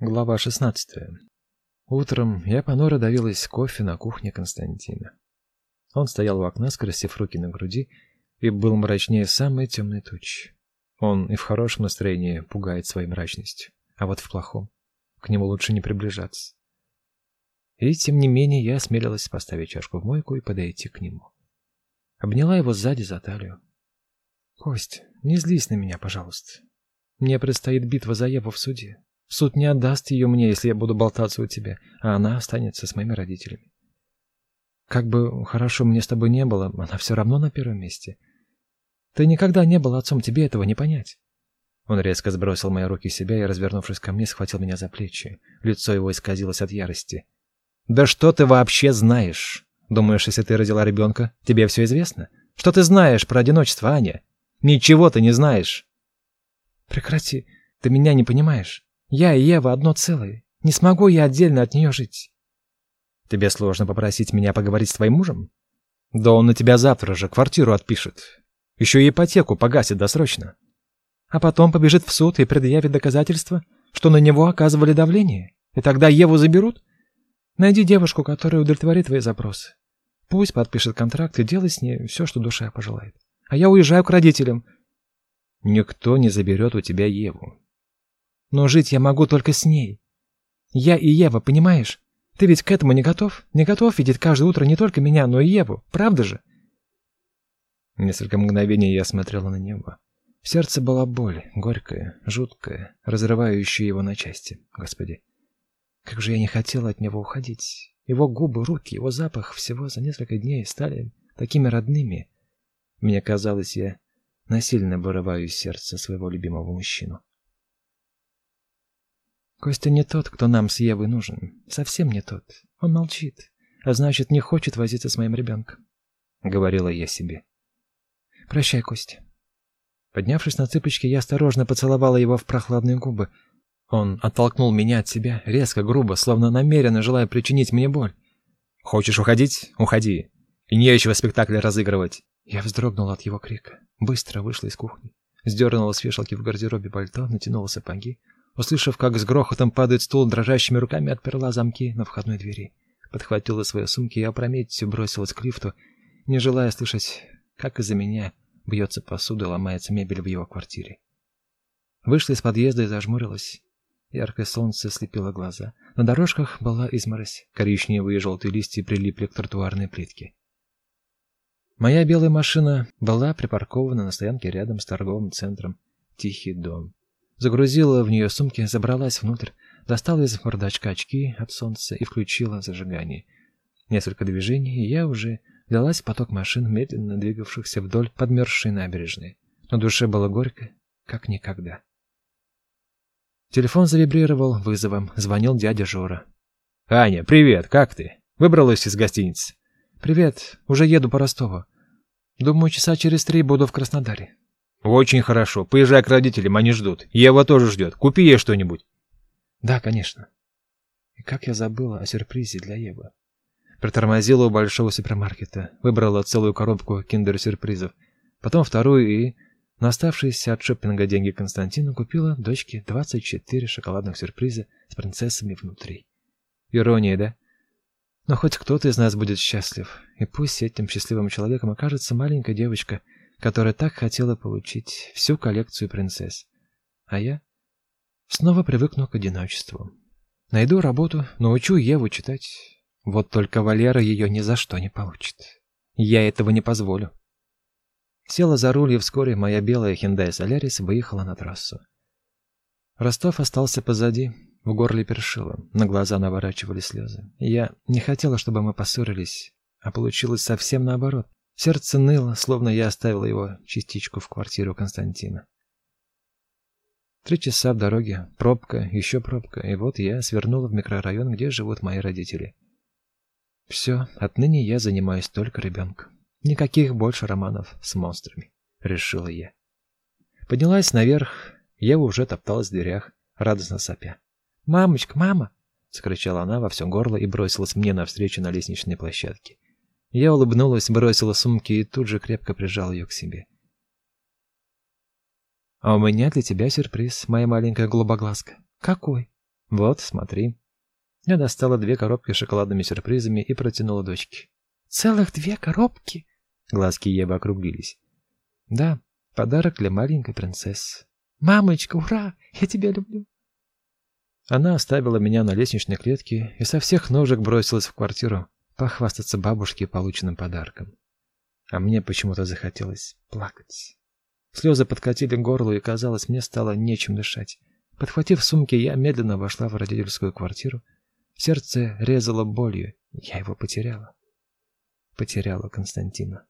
Глава 16. Утром я понуро давилась кофе на кухне Константина. Он стоял у окна, скрестив руки на груди, и был мрачнее самой темной тучи. Он и в хорошем настроении пугает своей мрачностью, а вот в плохом к нему лучше не приближаться. И тем не менее я осмелилась поставить чашку в мойку и подойти к нему. Обняла его сзади за талию. «Кость, не злись на меня, пожалуйста. Мне предстоит битва за Еву в суде. Суд не отдаст ее мне, если я буду болтаться у тебя, а она останется с моими родителями. Как бы хорошо мне с тобой не было, она все равно на первом месте. Ты никогда не был отцом, тебе этого не понять. Он резко сбросил мои руки с себя и, развернувшись ко мне, схватил меня за плечи. Лицо его исказилось от ярости. «Да что ты вообще знаешь? Думаешь, если ты родила ребенка, тебе все известно? Что ты знаешь про одиночество, Аня? Ничего ты не знаешь!» «Прекрати, ты меня не понимаешь. Я и Ева одно целое. Не смогу я отдельно от нее жить. Тебе сложно попросить меня поговорить с твоим мужем? Да он на тебя завтра же квартиру отпишет. Еще и ипотеку погасит досрочно. А потом побежит в суд и предъявит доказательства, что на него оказывали давление. И тогда Еву заберут? Найди девушку, которая удовлетворит твои запросы. Пусть подпишет контракт и делай с ней все, что душа пожелает. А я уезжаю к родителям. Никто не заберет у тебя Еву. Но жить я могу только с ней. Я и Ева, понимаешь? Ты ведь к этому не готов? Не готов видеть каждое утро не только меня, но и Еву, правда же? Несколько мгновений я смотрела на небо. В сердце была боль, горькая, жуткая, разрывающая его на части. Господи, как же я не хотела от него уходить. Его губы, руки, его запах всего за несколько дней стали такими родными. Мне казалось, я насильно вырываю из сердца своего любимого мужчину. Костя не тот, кто нам с Евой нужен. Совсем не тот. Он молчит, а значит, не хочет возиться с моим ребенком. Говорила я себе. Прощай, Костя. Поднявшись на цыпочки, я осторожно поцеловала его в прохладные губы. Он оттолкнул меня от себя, резко, грубо, словно намеренно желая причинить мне боль. «Хочешь уходить? Уходи. И нечего спектакль разыгрывать». Я вздрогнула от его крика. Быстро вышла из кухни. Сдернула с вешалки в гардеробе пальто, натянула сапоги, Услышав, как с грохотом падает стул, дрожащими руками отперла замки на входной двери. Подхватила свои сумки и опрометью бросилась к лифту, не желая слышать, как из-за меня бьется посуда, ломается мебель в его квартире. Вышла из подъезда и зажмурилась. Яркое солнце слепило глаза. На дорожках была изморозь. Коричневые и желтые листья прилипли к тротуарной плитке. Моя белая машина была припаркована на стоянке рядом с торговым центром «Тихий дом» загрузила в нее сумки, забралась внутрь, достала из бардачка очки от солнца и включила зажигание. Несколько движений, и я уже влилась в поток машин, медленно двигавшихся вдоль подмерзшей набережной. На душе было горько, как никогда. Телефон завибрировал вызовом. Звонил дядя Жора. «Аня, привет, как ты? Выбралась из гостиницы?» «Привет, уже еду по Ростову. Думаю, часа через три буду в Краснодаре». Очень хорошо. Поезжай к родителям, они ждут. Ева тоже ждет. Купи ей что-нибудь. Да, конечно. И как я забыла о сюрпризе для Евы. Притормозила у большого супермаркета, выбрала целую коробку киндер-сюрпризов, потом вторую и, на оставшиеся от шопинга деньги Константину, купила дочке 24 шоколадных сюрприза с принцессами внутри. Ирония, да? Но хоть кто-то из нас будет счастлив, и пусть этим счастливым человеком окажется маленькая девочка — которая так хотела получить всю коллекцию принцесс. А я снова привыкну к одиночеству. Найду работу, научу Еву читать. Вот только Валера ее ни за что не получит. Я этого не позволю. Села за руль, и вскоре моя белая Hyundai Solaris выехала на трассу. Ростов остался позади, в горле першило, на глаза наворачивали слезы. Я не хотела, чтобы мы поссорились, а получилось совсем наоборот. Сердце ныло, словно я оставил его частичку в квартиру Константина. Три часа в дороге, пробка, еще пробка, и вот я свернула в микрорайон, где живут мои родители. Все, отныне я занимаюсь только ребенком. Никаких больше романов с монстрами, решила я. Поднялась наверх, Ева уже топталась в дверях, радостно сопя. «Мамочка, мама!» — закричала она во все горло и бросилась мне навстречу на лестничной площадке. Я улыбнулась, бросила сумки и тут же крепко прижал ее к себе. «А у меня для тебя сюрприз, моя маленькая голубоглазка». «Какой?» Вот, смотри. Я достала две коробки с шоколадными сюрпризами и протянула дочке. Целых две коробки? Глазки Евы округлились. Да, подарок для маленькой принцессы. Мамочка, ура! Я тебя люблю. Она оставила меня на лестничной клетке и со всех ножек бросилась в квартиру похвастаться бабушке полученным подарком. А мне почему-то захотелось плакать. Слезы подкатили к горлу, и, казалось, мне стало нечем дышать. Подхватив сумки, я медленно вошла в родительскую квартиру. Сердце резало болью. Я его потеряла. Потеряла Константина.